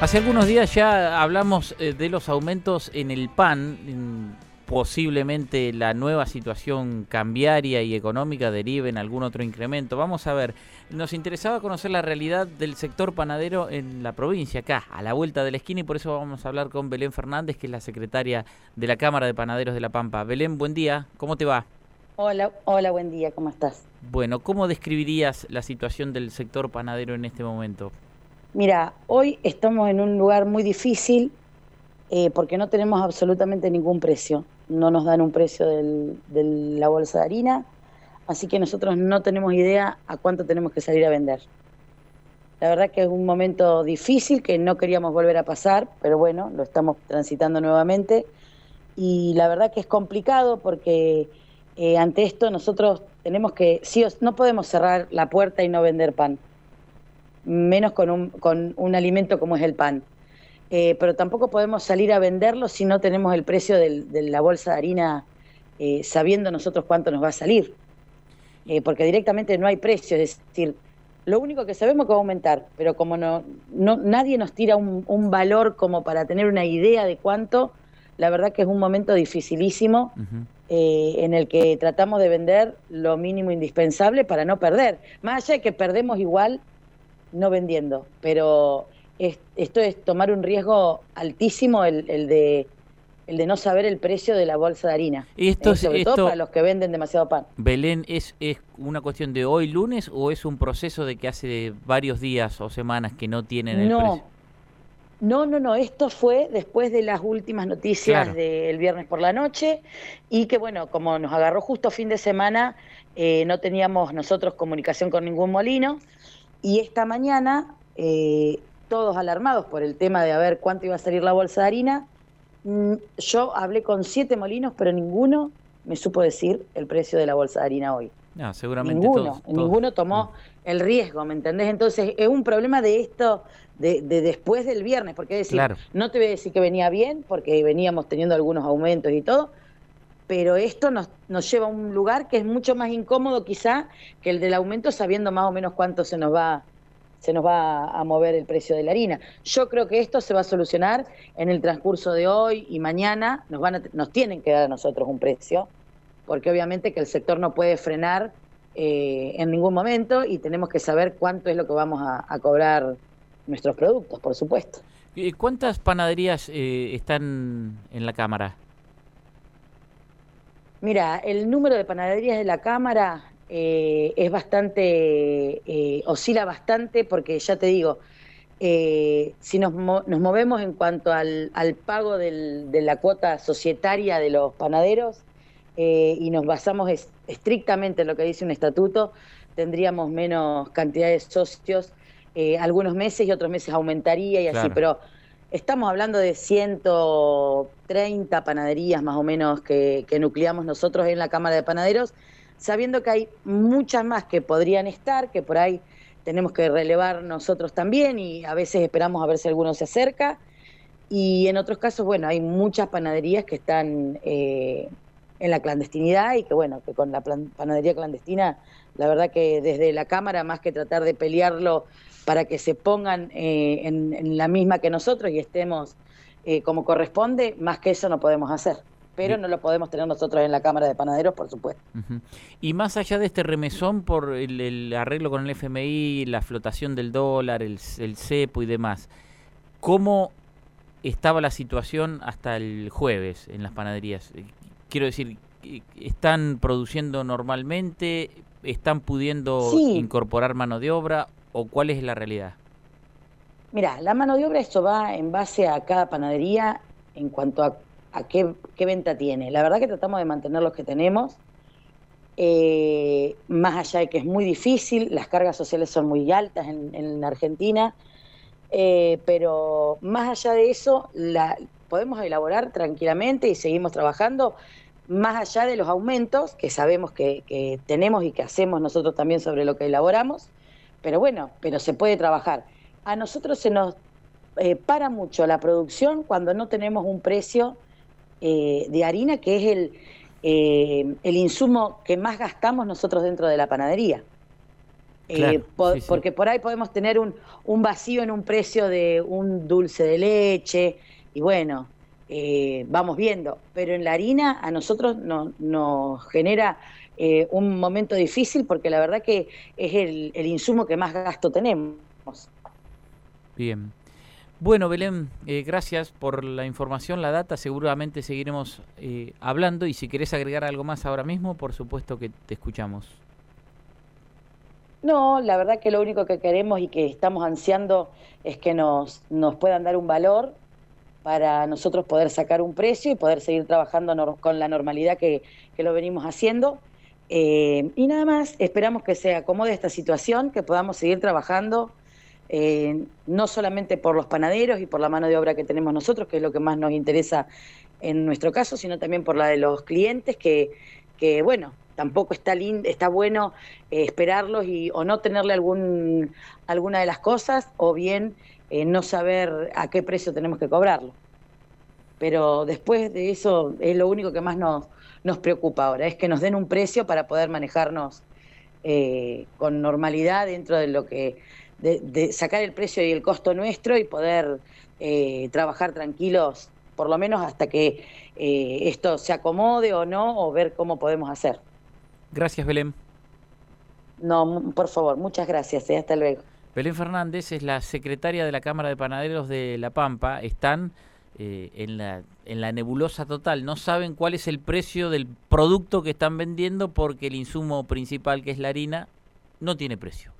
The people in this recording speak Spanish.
Hace algunos días ya hablamos eh, de los aumentos en el pan. Posiblemente la nueva situación cambiaria y económica derive en algún otro incremento. Vamos a ver, nos interesaba conocer la realidad del sector panadero en la provincia, acá, a la vuelta de la esquina, y por eso vamos a hablar con Belén Fernández, que es la secretaria de la Cámara de Panaderos de La Pampa. Belén, buen día, ¿cómo te va? Hola, hola, buen día, ¿cómo estás? Bueno, ¿cómo describirías la situación del sector panadero en este momento? Mira, hoy estamos en un lugar muy difícil eh, porque no tenemos absolutamente ningún precio. No nos dan un precio de la bolsa de harina, así que nosotros no tenemos idea a cuánto tenemos que salir a vender. La verdad que es un momento difícil que no queríamos volver a pasar, pero bueno, lo estamos transitando nuevamente. Y la verdad que es complicado porque eh, ante esto nosotros tenemos que, sí, no podemos cerrar la puerta y no vender pan menos con un, con un alimento como es el pan. Eh, pero tampoco podemos salir a venderlo si no tenemos el precio de la bolsa de harina eh, sabiendo nosotros cuánto nos va a salir. Eh, porque directamente no hay precio, es decir, lo único que sabemos es que va a aumentar, pero como no, no nadie nos tira un, un, valor como para tener una idea de cuánto, la verdad que es un momento dificilísimo en el que tratamos de vender lo mínimo indispensable para no perder. Más allá de que perdemos igual no vendiendo, pero esto es tomar un riesgo altísimo el, de el de no saber el precio de la bolsa de harina. Esto, eh, sobre todo para los que venden demasiado pan. Belén, ¿es, ¿es una cuestión de hoy lunes o es un proceso de que hace varios días o semanas que no tienen el precio? No, no, no, esto fue después de las últimas noticias del viernes por la noche y que bueno, como nos agarró justo fin de semana, eh, no teníamos nosotros comunicación con ningún molino, y esta mañana, eh, todos alarmados por el tema de a ver cuánto iba a salir la bolsa de harina, mm, yo hablé con siete molinos, pero ninguno me supo decir el precio de la bolsa de harina hoy. No, seguramente ninguno, ninguno tomó mm. el riesgo, ¿me entendés? Entonces es un problema de esto, de, después del viernes, porque es decir, no te voy a decir que venía bien, porque veníamos teniendo algunos aumentos y todo, pero esto nos, nos lleva a un lugar que es mucho más incómodo quizá que el del aumento sabiendo más o menos cuánto se nos va se nos va a mover el precio de la harina. Yo creo que esto se va a solucionar en el transcurso de hoy y mañana. Nos, van a, nos tienen que dar a nosotros un precio, porque obviamente que el sector no puede frenar eh, en ningún momento y tenemos que saber cuánto es lo que vamos a, cobrar nuestros productos, por supuesto. ¿Cuántas panaderías eh, están en la Cámara? Mira, el número de panaderías de la Cámara eh, es bastante, eh, oscila bastante porque ya te digo, eh, si nos, nos, movemos en cuanto al, pago de la cuota societaria de los panaderos y nos basamos estrictamente en lo que dice un estatuto, tendríamos menos cantidad de socios algunos meses y otros meses aumentaría y así, pero Estamos hablando de 130 panaderías más o menos que, nucleamos nosotros en la Cámara de Panaderos, sabiendo que hay muchas más que podrían estar, que por ahí tenemos que relevar nosotros también y a veces esperamos a ver si alguno se acerca. Y en otros casos, bueno, hay muchas panaderías que están eh, en la clandestinidad y que, bueno, que con la panadería clandestina, la verdad que desde la Cámara, más que tratar de pelearlo para que se pongan eh, en, la misma que nosotros y estemos eh, como corresponde, más que eso no podemos hacer. Pero no lo podemos tener nosotros en la Cámara de Panaderos, por supuesto. Y más allá de este remesón por el, arreglo con el FMI, la flotación del dólar, el, el cepo y demás, ¿cómo estaba la situación hasta el jueves en las panaderías? Quiero decir, ¿están produciendo normalmente? ¿Están pudiendo incorporar mano de obra? o cuál es la realidad? Mira, la mano de obra esto va en base a cada panadería en cuanto a, qué, venta tiene. La verdad que tratamos de mantener los que tenemos, eh, más allá de que es muy difícil, las cargas sociales son muy altas en, Argentina, eh, pero más allá de eso, la, podemos elaborar tranquilamente y seguimos trabajando, más allá de los aumentos que sabemos que tenemos y que hacemos nosotros también sobre lo que elaboramos pero bueno, pero se puede trabajar. A nosotros se nos eh, para mucho la producción cuando no tenemos un precio eh, de harina, que es el, eh, el insumo que más gastamos nosotros dentro de la panadería. Porque por ahí podemos tener un, un, vacío en un precio de un dulce de leche y bueno, eh, vamos viendo. Pero en la harina a nosotros nos genera eh, un momento difícil porque la verdad que es el, el insumo que más gasto tenemos. Bien. Bueno, Belén, eh, gracias por la información, la data. Seguramente seguiremos eh, hablando y si querés agregar algo más ahora mismo, por supuesto que te escuchamos. No, la verdad que lo único que queremos y que estamos ansiando es que nos, nos puedan dar un valor para nosotros poder sacar un precio y poder seguir trabajando con la normalidad que, lo venimos haciendo. Eh, y nada más, esperamos que se acomode esta situación, que podamos seguir trabajando eh, no solamente por los panaderos y por la mano de obra que tenemos nosotros, que es lo que más nos interesa en nuestro caso, sino también por la de los clientes, que, que bueno, tampoco está, está bueno eh, esperarlos y, o no tenerle algún, alguna de las cosas, o bien eh, no saber a qué precio tenemos que cobrarlo. Pero después de eso es lo único que más nos, nos preocupa ahora, es que nos den un precio para poder manejarnos con normalidad dentro de lo que de, sacar el precio y el costo nuestro y poder eh, trabajar tranquilos, por lo menos hasta que eh, esto se acomode o no, o ver cómo podemos hacer. Gracias, Belén. No, por favor, muchas gracias. Eh, hasta luego. Belén Fernández es la secretaria de la Cámara de Panaderos de La Pampa. Están en, la, en la nebulosa total. No saben cuál es el precio del producto que están vendiendo porque el insumo principal, que es la harina, no tiene precio.